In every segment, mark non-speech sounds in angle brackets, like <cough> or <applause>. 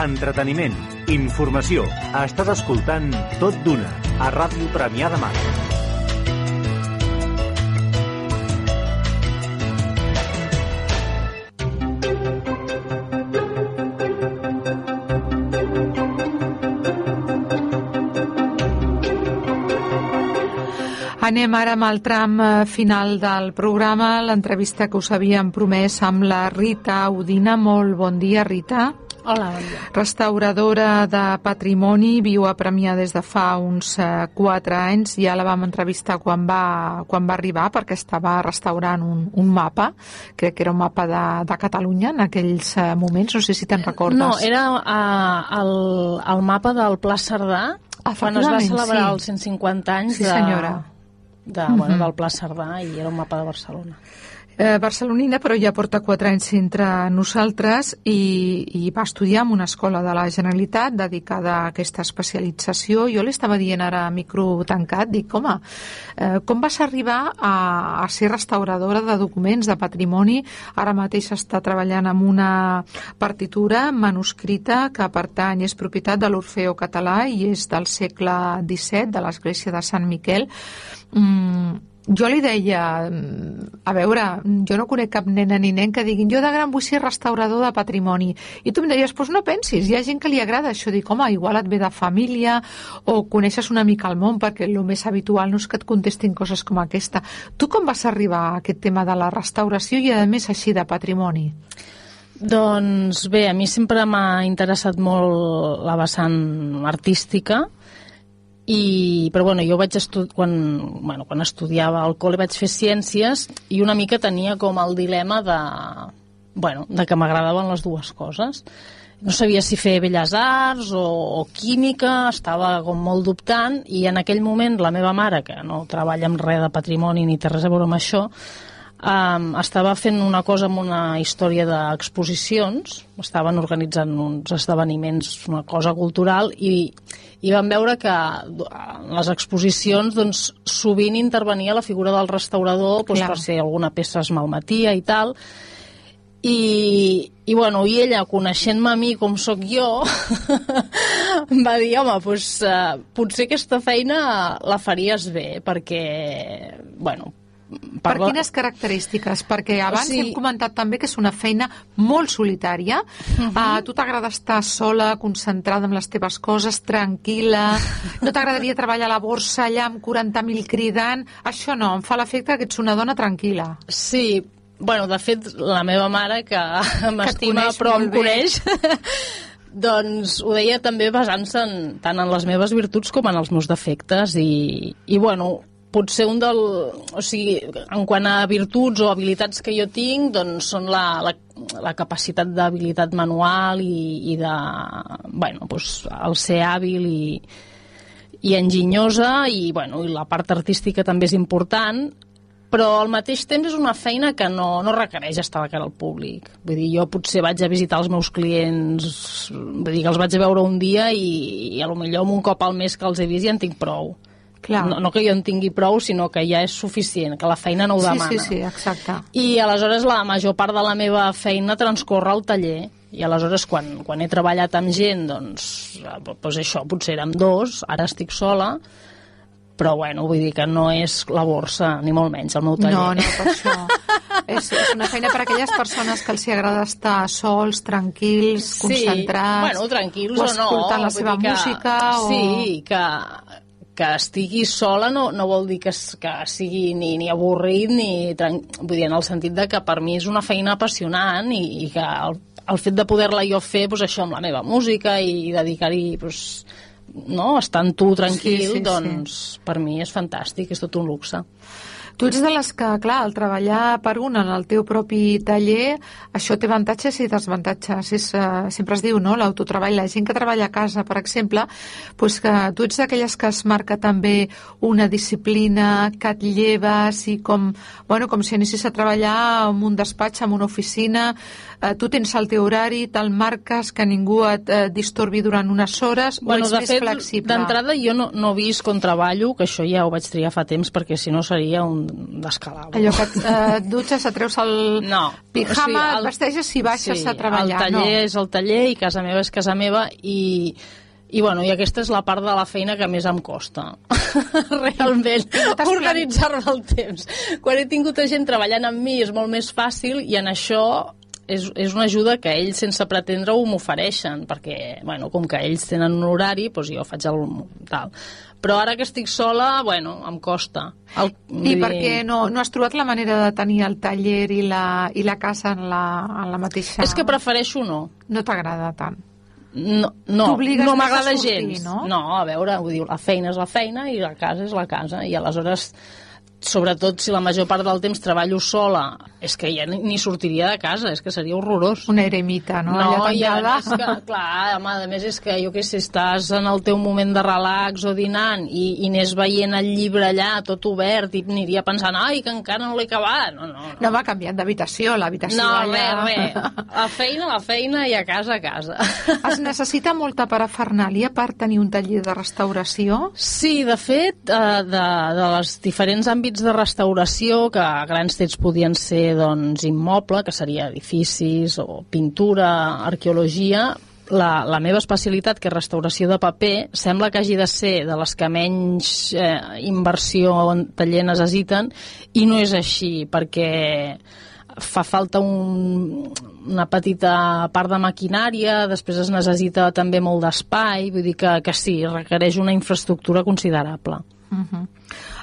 Entreteniment, informació. Estàs escoltant Tot d'Una, a Ràdio Premià de Mar. Anem ara amb el tram eh, final del programa, l'entrevista que us havíem promès amb la Rita Udina. Molt bon dia, Rita. Hola, bon dia. Restauradora de patrimoni, viu a Premià des de fa uns eh, 4 anys. Ja la vam entrevistar quan va, quan va arribar perquè estava restaurant un, un mapa, crec que era un mapa de, de Catalunya en aquells eh, moments, no sé si te'n recordes. No, era uh, el, el mapa del Pla Cerdà, quan es va celebrar sí. els 150 anys Sí, de, senyora. de, bueno, del Pla Cerdà i era un mapa de Barcelona. Eh, barcelonina, però ja porta 4 anys entre nosaltres i, i va estudiar en una escola de la Generalitat dedicada a aquesta especialització. Jo li estava dient ara a micro tancat, dic, home, eh, com vas arribar a, a ser restauradora de documents de patrimoni? Ara mateix està treballant amb una partitura manuscrita que pertany, és propietat de l'Orfeo català i és del segle XVII, de l'església de Sant Miquel. Mm, jo li deia, mm, a veure, jo no conec cap nena ni nen que diguin jo de gran vull ser restaurador de patrimoni. I tu em deies, doncs no pensis, hi ha gent que li agrada això. Dic, home, igual et ve de família o coneixes una mica el món, perquè el més habitual no és que et contestin coses com aquesta. Tu com vas arribar a aquest tema de la restauració i, a més, així de patrimoni? Doncs bé, a mi sempre m'ha interessat molt la vessant artística, i, però bueno, jo vaig estu quan, bueno, quan estudiava al col·le vaig fer ciències i una mica tenia com el dilema de, bueno, de que m'agradaven les dues coses. No sabia si fer belles arts o, o química, estava com molt dubtant i en aquell moment la meva mare, que no treballa amb res de patrimoni ni té res a veure amb això, um, estava fent una cosa amb una història d'exposicions, estaven organitzant uns esdeveniments, una cosa cultural, i, i vam veure que en les exposicions doncs, sovint intervenia la figura del restaurador doncs, Clar. per si alguna peça es malmetia i tal, i, i, bueno, i ella, coneixent-me a mi com sóc jo, em <laughs> va dir, home, doncs, uh, potser aquesta feina la faries bé, perquè, bueno, Per quines característiques? Perquè abans O sigui- hem comentat també que és una feina molt solitària. Uh -huh. uh, tu t'agrada estar sola, concentrada en les teves coses, tranquil·la. No t'agradaria treballar a la borsa allà amb 40.000 cridant? Això no, em fa l'efecte que ets una dona tranquil·la. Sí, bueno, de fet, la meva mare, que m'estima però em bé. coneix, <laughs> doncs ho deia també basant-se en, tant en les meves virtuts com en els meus defectes i, i bueno, potser un del... O sigui, en quant a virtuts o habilitats que jo tinc, doncs són la, la, la capacitat d'habilitat manual i, i de... Bueno, doncs el ser hàbil i, i enginyosa i, bueno, i la part artística també és important però al mateix temps és una feina que no, no requereix estar de cara al públic. Vull dir, jo potser vaig a visitar els meus clients, vull dir que els vaig a veure un dia i, i a lo millor un cop al mes que els he vist ja en tinc prou. Clar. No, no que jo en tingui prou, sinó que ja és suficient, que la feina no ho sí, demana. sí, sí, exacte. I aleshores la major part de la meva feina transcorre al taller i aleshores quan, quan he treballat amb gent doncs, doncs això, potser érem dos, ara estic sola però bueno, vull dir que no és la borsa, ni molt menys, el meu taller. No, no, per això. és, és una feina per a aquelles persones que els agrada estar sols, tranquils, concentrats, bueno, tranquils o o no. escoltant la seva que, música. O... Sí, que, que estigui sola no, no vol dir que, es- que sigui ni, ni avorrit ni... Vull dir, en el sentit de que per mi és una feina apassionant i, i que el, el fet de poder-la jo fer doncs, això amb la meva música i, i dedicar-hi doncs, no, estar amb tu tranquil, Sí, sí, sí. doncs per mi és fantàstic, és tot un luxe. Tu ets de les que, clar, al treballar per un en el teu propi taller, això té avantatges i desavantatges. És, uh, sempre es diu, no?, l'autotreball. La gent que treballa a casa, per exemple, pues que tu ets d'aquelles que es marca també una disciplina, que et lleves i com, bueno, com si anessis a treballar en un despatx, en una oficina, uh, tu tens el teu horari, te'l marques, que ningú et uh, distorbi durant unes hores, o ets de més fet, flexible? d'entrada jo no, no visc on treballo, que això ja ho vaig triar fa temps perquè si no seria un d'escalar. Allò que et, eh, dutxes, et treus el No, pijama, o sigui, el- et vesteixes i baixes sí, a treballar. El taller no. és el taller i casa meva és casa meva i, i, bueno, i aquesta és la part de la feina que més em costa. <laughs> Realment, organitzar-me el temps. Quan he tingut gent treballant amb mi és molt més fàcil i en això és, és una ajuda que ells, sense pretendre-ho, m'ofereixen, perquè, bueno, com que ells tenen un horari, doncs jo faig el tal. Però ara que estic sola, bueno, em costa. El, I per què no, no has trobat la manera de tenir el taller i la, i la casa en la, en la mateixa... És que prefereixo no. No t'agrada tant. No, no, no m'agrada gens. no? no, a veure, ho diu, la feina és la feina i la casa és la casa. I aleshores, sobretot si la major part del temps treballo sola, és que ja ni, sortiria de casa, és que seria horrorós. Una eremita, no? No, Allà i a més que, clar, home, a més és que jo què sé, estàs en el teu moment de relax o dinant i, i anés veient el llibre allà tot obert i aniria pensant, ai, que encara no l'he acabat. No, no, no. No m'ha canviat d'habitació, l'habitació No, allà... res, res. <laughs> La feina, la feina i a casa, a casa. Es necessita molta parafernàlia per tenir un taller de restauració? Sí, de fet, eh, de, de les diferents àmbits de restauració, que a grans trets podien ser doncs, immoble, que seria edificis, o pintura, arqueologia, la, la meva especialitat, que és restauració de paper, sembla que hagi de ser de les que menys eh, inversió en taller necessiten, i no és així, perquè fa falta un, una petita part de maquinària, després es necessita també molt d'espai, vull dir que, que sí, requereix una infraestructura considerable. Uh -huh.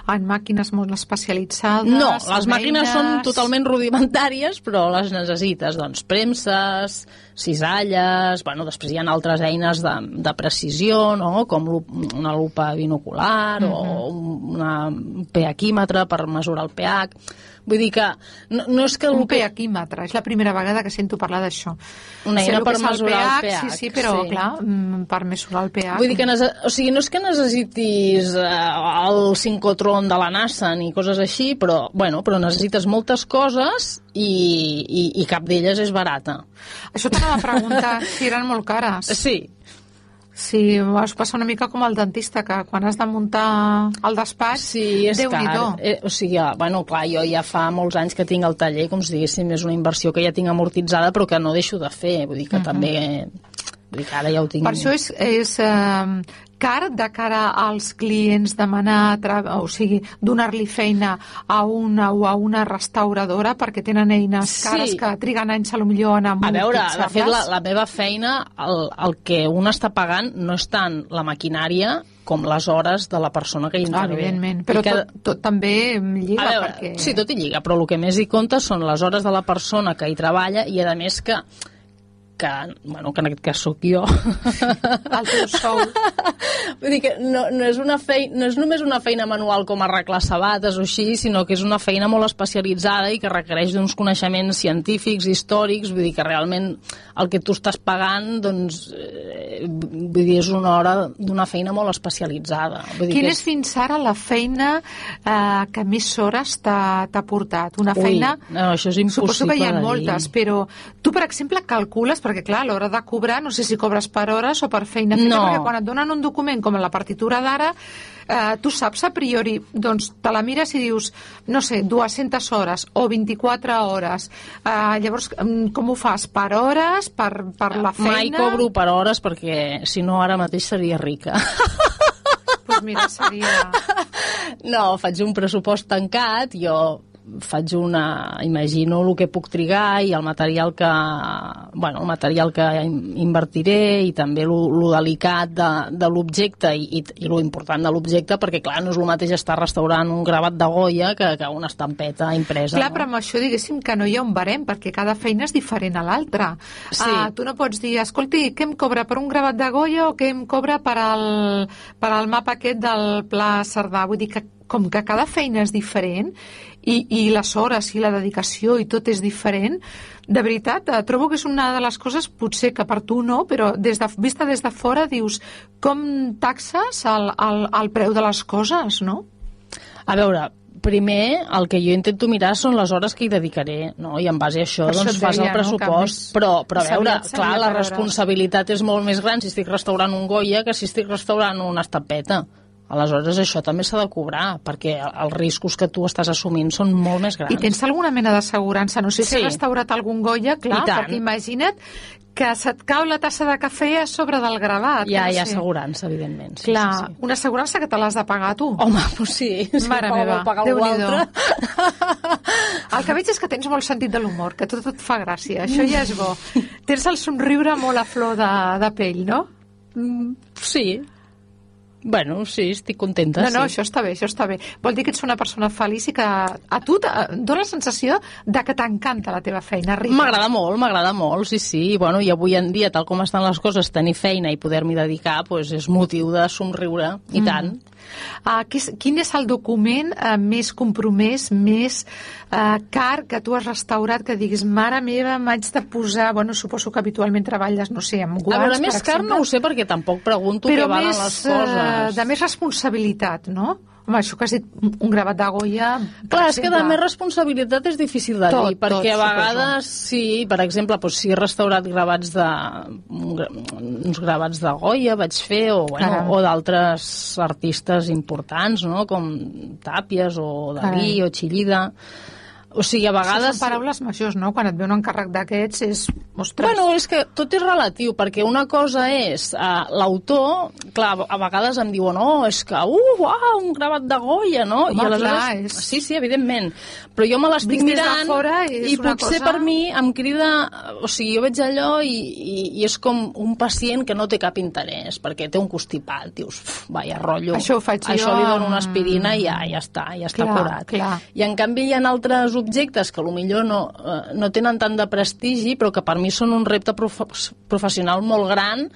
En màquines molt especialitzades? No, les amb màquines eines? són totalment rudimentàries, però les necessites, doncs, premses, cisalles, bueno, després hi ha altres eines de, de precisió, no?, com una lupa binocular uh -huh. o un, una, un pH-químetre per mesurar el pH. Vull dir que no, no és que... el Un que- pH-químetre, és la primera vegada que sento parlar d'això. Una eina per és el mesurar el pH, pH, Sí, sí, però, sí. clar, mm, per mesurar el pH... Vull dir que o sigui, no és que necessitis eh, el sincotron de la NASA ni coses així, però, bueno, però necessites moltes coses i, i, i cap d'elles és barata. Això t'anava a preguntar si eren molt cares. Sí, Si vas passar una mica com el dentista, que quan has de muntar el despatx, sí, és car. Déu-n'hi-do. Eh, o sigui, bueno, clar, jo ja fa molts anys que tinc el taller, com si diguéssim, és una inversió que ja tinc amortitzada, però que no deixo de fer. Vull dir que també... Vull dir ara ja ho tinc... Per això és, és eh, car de cara als clients demanar, o sigui, donar-li feina a una o a una restauradora perquè tenen eines Sí. cares que triguen anys a lo millor en A veure, de fet, la, la meva feina, el, el que un està pagant no és tant la maquinària com les hores de la persona que hi Ah, intervé. evidentment, però I que, tot, tot també lliga a veure, perquè... sí, tot hi lliga, però el que més hi compta són les hores de la persona que hi treballa i, a més, que que, bueno, que en aquest cas sóc jo. El teu sou. <laughs> Vull dir que no, no, és una feina, no és només una feina manual com arreglar sabates o així, sinó que és una feina molt especialitzada i que requereix d'uns coneixements científics, històrics, vull dir que realment el que tu estàs pagant, doncs, eh, vull dir, és una hora d'una feina molt especialitzada. Vull dir Quina que és fins ara la feina eh, que més hores t'ha portat? Una Ui, feina... no, això és impossible Suposo que hi ha de dir. moltes, però tu, per exemple, calcules, perquè clar, a l'hora de cobrar, no sé si cobres per hores o per feina feta, No. perquè quan et donen un document com la partitura d'ara, eh, tu saps a priori, doncs te la mires i dius, no sé, 200 hores o 24 hores. Eh, llavors, mm, com ho fas? Per hores? Per, per la feina? mai cobro per hores perquè, si no, ara mateix seria rica. Pues mira, seria... No, faig un pressupost tancat, jo faig una... imagino el que puc trigar i el material que... bueno, el material que in- invertiré i també lo, lo delicat de, de l'objecte i, i, i lo important de l'objecte, perquè clar, no és el mateix estar restaurant un gravat de Goya que, que una estampeta impresa. Clar, no? però amb això diguéssim que no hi ha un barem, perquè cada feina és diferent a l'altra. Sí. Ah, tu no pots dir, escolti, què em cobra per un gravat de Goya o què em cobra per al, per al mapa aquest del Pla Cerdà? Vull dir que com que cada feina és diferent i, i les hores i la dedicació i tot és diferent, de veritat, eh, trobo que és una de les coses, potser que per tu no, però des de, vista des de fora dius com taxes el, el, el preu de les coses, no? A veure, primer el que jo intento mirar són les hores que hi dedicaré, no? I en base a això, Per això doncs et fas deia, el no, pressupost. més- però, però a veure, seria clar, la per hores. responsabilitat és molt més gran si estic restaurant un Goya que si estic restaurant una estampeta. Aleshores, això també s'ha de cobrar, perquè els riscos que tu estàs assumint són molt més grans. I tens alguna mena d'assegurança? No sé si Sí. has restaurat algun Goya, clar, perquè imagina't que se't cau la tassa de cafè a sobre del gravat. Ha, no hi ha assegurança, evidentment. Sí, Clar, sí, sí. una assegurança que te l'has de pagar tu. Home, doncs sí. sí Mare meva, pagar Déu-n'hi-do. altre. El que veig és que tens molt sentit de l'humor, que tot et fa gràcia. Això ja és bo. Tens el somriure molt a flor de, de pell, no? Sí. Bueno, sí, estic contenta. No, no, sí. això està bé, això està bé. Vol dir que ets una persona feliç i que a tu te- dona la sensació de que t'encanta la teva feina, Rita. M'agrada molt, m'agrada molt, sí, sí. I, bueno, I avui en dia, tal com estan les coses, tenir feina i poder-m'hi dedicar pues, és motiu de somriure, i tant. Uh, quin, és el document uh, més compromès, més uh, car que tu has restaurat, que diguis, mare meva, m'haig de posar... Bueno, suposo que habitualment treballes, no sé, amb guants, a veure, més car exemple, no ho sé perquè tampoc pregunto però què valen les coses. De més responsabilitat, no? Home, això que has dit, un gravat de Goya... Clar, és que de més responsabilitat és difícil de Tot, dir, perquè tot, a vegades sí, per exemple, doncs, si he restaurat gravats de, uns gravats de Goya vaig fer, o, bueno, Caram. o d'altres artistes importants, no? com Tàpies o Dalí Carai. o Chillida. O sigui, a Això vegades... són paraules majors, no? Quan et ve un encàrrec d'aquests és... Ostres, Bueno, és que tot és relatiu, perquè una cosa és uh, l'autor, clar, a vegades em diuen, oh, és que, uh, uau, un gravat de Goya, no? Home, clar, és- Sí, sí, evidentment. Però jo me l'estic mirant fora és i una potser cosa- per mi em crida... O sigui, jo veig allò i, i, i és com un pacient que no té cap interès, perquè té un constipat, dius, "Uf, vaya rotllo. Això ho faig Això jo li dono una aspirina i ja, ja està, ja està Clar, curat. clar. I en canvi hi ha altres objectes que millor no, eh, no tenen tant de prestigi, però que per mi són un repte prof professional molt gran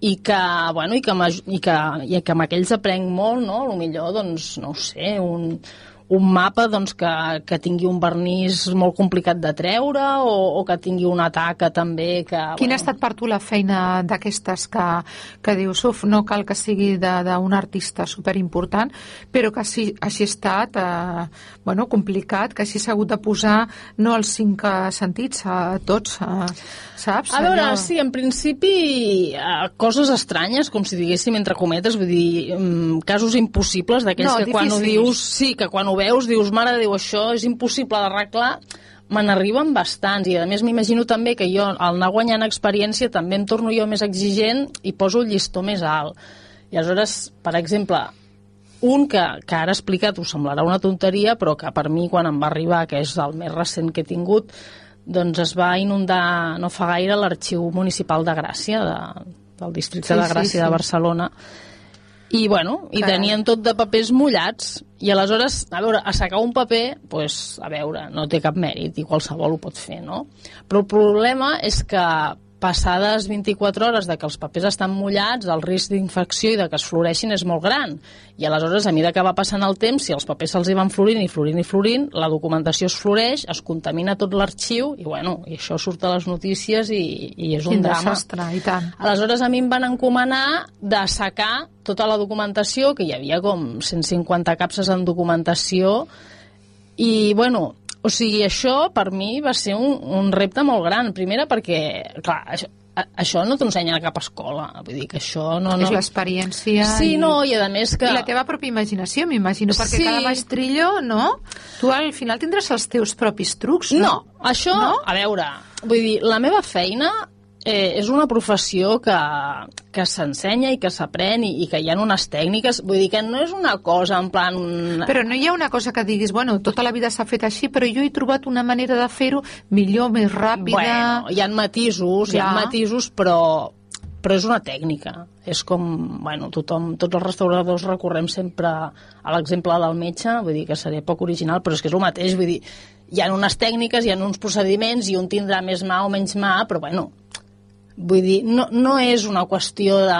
i que, bueno, i que, i que, i que amb aquells aprenc molt, no? millor doncs, no sé, un, un mapa doncs, que, que tingui un vernís molt complicat de treure o, o que tingui una taca també que... Quina ha estat per tu la feina d'aquestes que, que dius, uf, no cal que sigui d'un artista superimportant, però que així, així ha estat eh, bueno, complicat, que així s'ha hagut de posar no els cinc eh, sentits, a tots, eh, saps? A veure, Allò- sí, en principi eh, coses estranyes, com si diguéssim entre cometes, vull dir, mm, casos impossibles d'aquells No, que quan ho difícils. dius, sí, que quan ho veus dius, mare de Déu, això és impossible d'arreglar, me n'arriben bastants i a més m'imagino també que jo al anar guanyant experiència també em torno jo més exigent i poso el llistó més alt. I aleshores, per exemple, un que, que ara explicat us semblarà una tonteria, però que per mi quan em va arribar, que és el més recent que he tingut, doncs es va inundar no fa gaire l'arxiu municipal de Gràcia, de, del districte Sí, de sí, Gràcia sí. de Barcelona, i bueno, i tenien tot de papers mullats i aleshores, a veure, assecar un paper pues, a veure, no té cap mèrit i qualsevol ho pot fer, no? Però el problema és que passades 24 hores de que els papers estan mullats, el risc d'infecció i de que es floreixin és molt gran. I aleshores, a mesura que va passant el temps, si els papers se'ls van florint i florint i florint, la documentació es floreix, es contamina tot l'arxiu i, bueno, i això surt a les notícies i, i és un Quin drama. desastre, i tant. Aleshores a mi em van encomanar d'assecar tota la documentació, que hi havia com 150 capses en documentació, i bueno, o sigui, això per mi va ser un, un repte molt gran. Primera perquè, clar, això, a- això no t'ensenya a cap escola. Vull dir que això no... no... És l'experiència Sí, i... no, i a més que... I la teva pròpia imaginació, m'imagino, perquè Sí. cada maestrillo, no? Tu al final tindràs els teus propis trucs, no? No, això, No? a veure, vull dir, la meva feina eh, és una professió que, que s'ensenya i que s'aprèn i, i que hi ha unes tècniques, vull dir que no és una cosa en plan... Però no hi ha una cosa que diguis, bueno, tota la vida s'ha fet així, però jo he trobat una manera de fer-ho millor, més ràpida... Bueno, hi ha matisos, hi ha Ja. matisos, però però és una tècnica. És com, bueno, tothom, tots els restauradors recorrem sempre a l'exemple del metge, vull dir que seria poc original, però és que és el mateix, vull dir, hi ha unes tècniques, hi ha uns procediments, i un tindrà més mà o menys mà, però bueno, vull dir, no, no és una qüestió de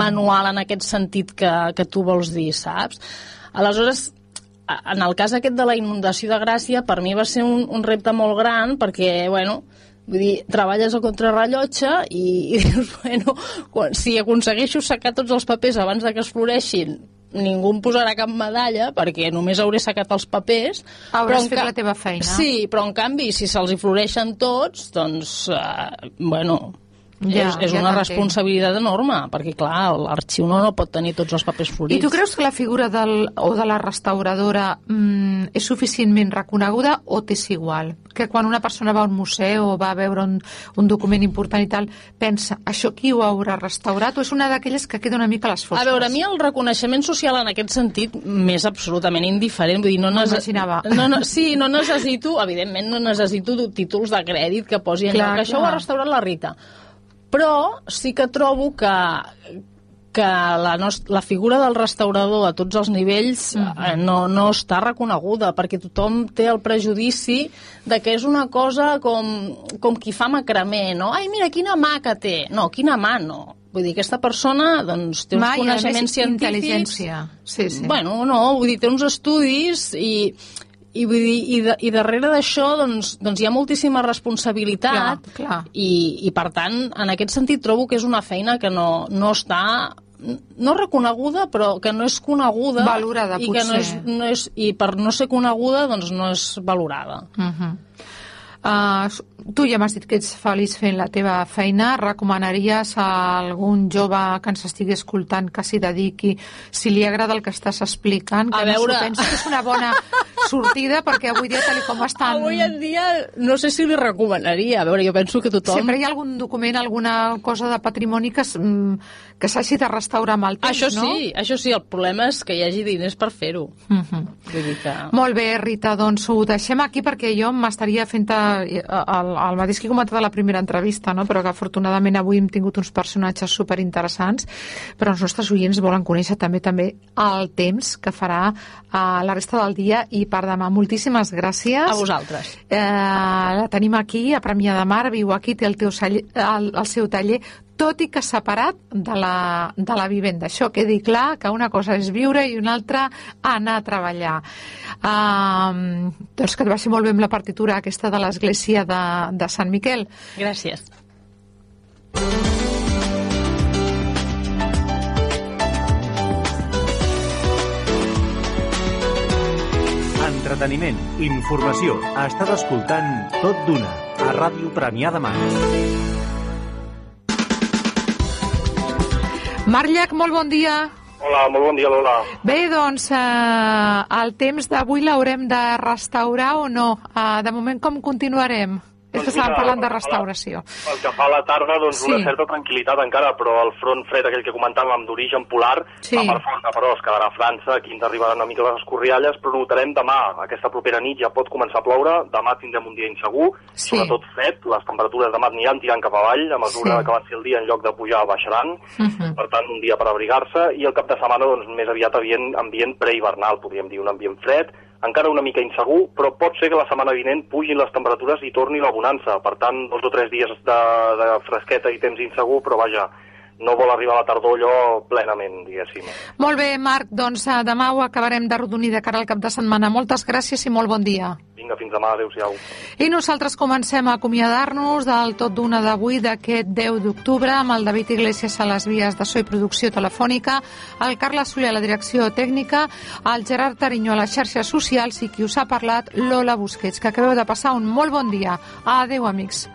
manual en aquest sentit que, que tu vols dir, saps? Aleshores, en el cas aquest de la inundació de Gràcia, per mi va ser un, un repte molt gran perquè, bueno, vull dir, treballes a contrarrellotge i, i dius, <laughs> bueno, quan, si aconsegueixo sacar tots els papers abans de que es floreixin, ningú em posarà cap medalla perquè només hauré sacat els papers. Hauràs fet ca- la teva feina. Sí, però en canvi, si se'ls hi floreixen tots, doncs, eh, bueno, Ja, és, és ja una responsabilitat enorme, perquè, clar, l'arxiu no, no pot tenir tots els papers florits. I tu creus que la figura del, o de la restauradora mm, és suficientment reconeguda o t'és igual? Que quan una persona va a un museu o va a veure un, un document important i tal, pensa, això qui ho haurà restaurat? O és una d'aquelles que queda una mica a les fosques? A veure, a mi el reconeixement social en aquest sentit m'és absolutament indiferent. Vull dir, no, M'ho nece- imaginava. no, no, sí, no necessito, evidentment, no necessito títols de crèdit que posi Clar, allò, que això ho clar. ha restaurat la Rita. Però sí que trobo que que la, nost la figura del restaurador a tots els nivells Mhm. eh, no, no està reconeguda, perquè tothom té el prejudici de que és una cosa com, com qui fa macramé, no? Ai, mira, quina mà que té. No, quina mà no. Vull dir, aquesta persona doncs, té uns Mà i, a més, coneixements científics... intel·ligència. Sí, sí. Bueno, no, vull dir, té uns estudis i, i, vull dir, i, de, i darrere d'això doncs, doncs hi ha moltíssima responsabilitat Clar, clar. I, i per tant, en aquest sentit trobo que és una feina que no, no està no reconeguda, però que no és coneguda Valorada, i que no és, potser. no és, i per no ser coneguda doncs no és valorada. Uh -huh. Uh, tu ja m'has dit que ets feliç fent la teva feina. Recomanaries a algun jove que ens estigui escoltant que s'hi dediqui, si li agrada el que estàs explicant, que A no veure. s'ho pensi que és una bona sortida, perquè avui dia, tal com estan... Avui en dia no sé si li recomanaria. A veure, jo penso que tothom... Sempre hi ha algun document, alguna cosa de patrimoni que, mm, que s'hagi de restaurar amb el temps, Això no? sí, això sí, el problema és que hi hagi diners per fer-ho. Uh -huh. Que... Molt bé, Rita, doncs ho deixem aquí perquè jo m'estaria fent eh, el, el mateix que he comentat a la primera entrevista, no? però que afortunadament avui hem tingut uns personatges superinteressants, però els nostres oients volen conèixer també també el temps que farà uh, la resta del dia i per demà. Moltíssimes gràcies. A vosaltres. Eh, la tenim aquí, a Premià de Mar, viu aquí, té el, teu el, el seu taller, tot i que separat de la, de la vivenda. Això quedi clar, que una cosa és viure i una altra anar a treballar. Um, doncs que et vagi molt bé amb la partitura aquesta de l'església de, de Sant Miquel. Gràcies. Entreteniment, informació. Estàs escoltant Tot d'Una, a Ràdio Premià de Mar. Marc Llach, molt bon dia. Hola, molt bon dia, Lola. Bé, doncs, eh, el temps d'avui l'haurem de restaurar o no? Eh, de moment, com continuarem? És que estàvem parlant de restauració. Pel que fa a la tarda, doncs Sí. una certa tranquil·litat encara, però el front fred aquell que comentàvem d'origen polar Sí. va per força, però es quedarà a França, aquí ens arribaran una mica les escorrialles, però notarem demà, aquesta propera nit ja pot començar a ploure, demà tindrem un dia insegur, Sí. sobretot fred, les temperatures demà aniran tirant cap avall, a mesura Sí. que avanci el dia en lloc de pujar baixaran, Mhm. per tant un dia per abrigar-se, i el cap de setmana doncs, més aviat ambient, ambient prehivernal, podríem dir, un ambient fred, encara una mica insegur, però pot ser que la setmana vinent pugin les temperatures i torni la bonança. Per tant, dos o tres dies de, de fresqueta i temps insegur, però vaja, no vol arribar a la tardor allò plenament, diguéssim. Molt bé, Marc, doncs eh, demà ho acabarem de rodonir de cara al cap de setmana. Moltes gràcies i molt bon dia. Vinga, fins demà, adeu-siau. I nosaltres comencem a acomiadar-nos del tot d'una d'avui, d'aquest 10 d'octubre, amb el David Iglesias a les vies de so i producció telefònica, el Carles Soler a la direcció tècnica, el Gerard Tarinyó a les xarxes socials i qui us ha parlat, Lola Busquets. Que acabeu de passar un molt bon dia. Adeu, amics.